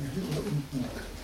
Bir de unutmamak.